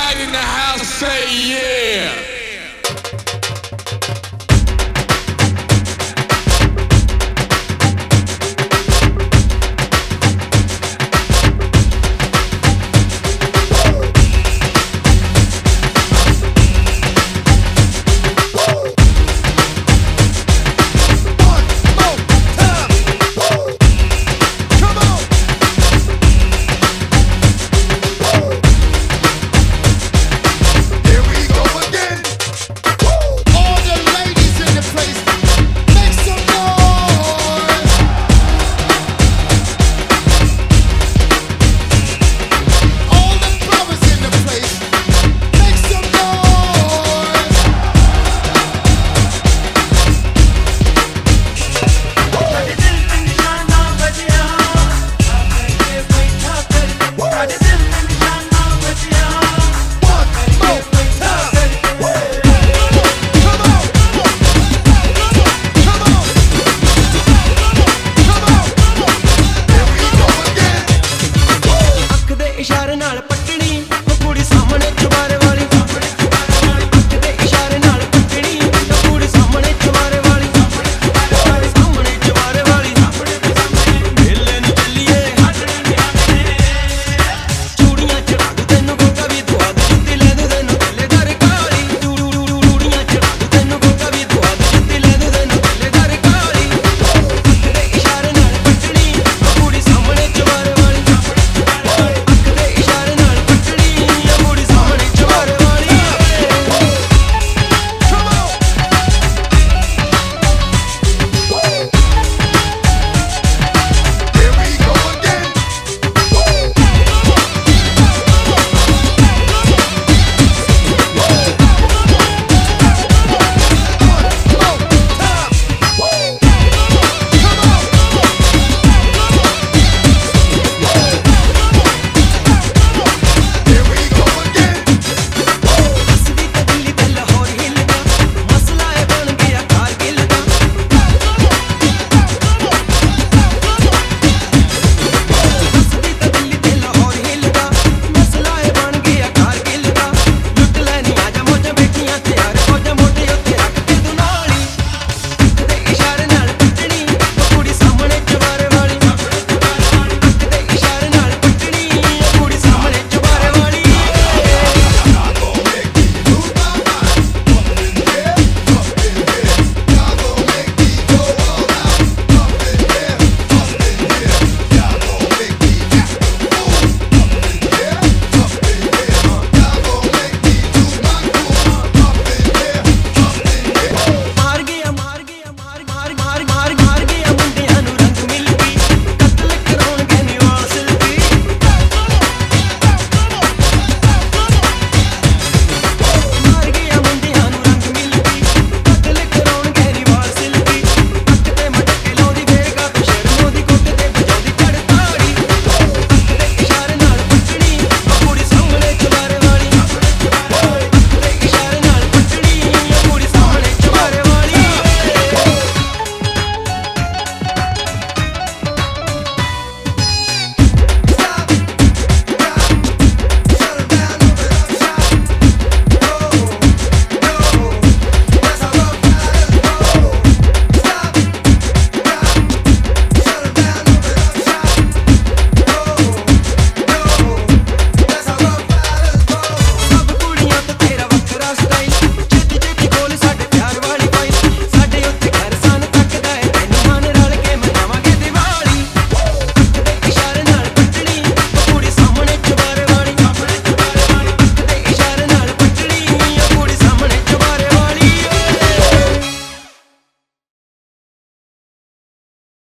Everybody in the house say yeah.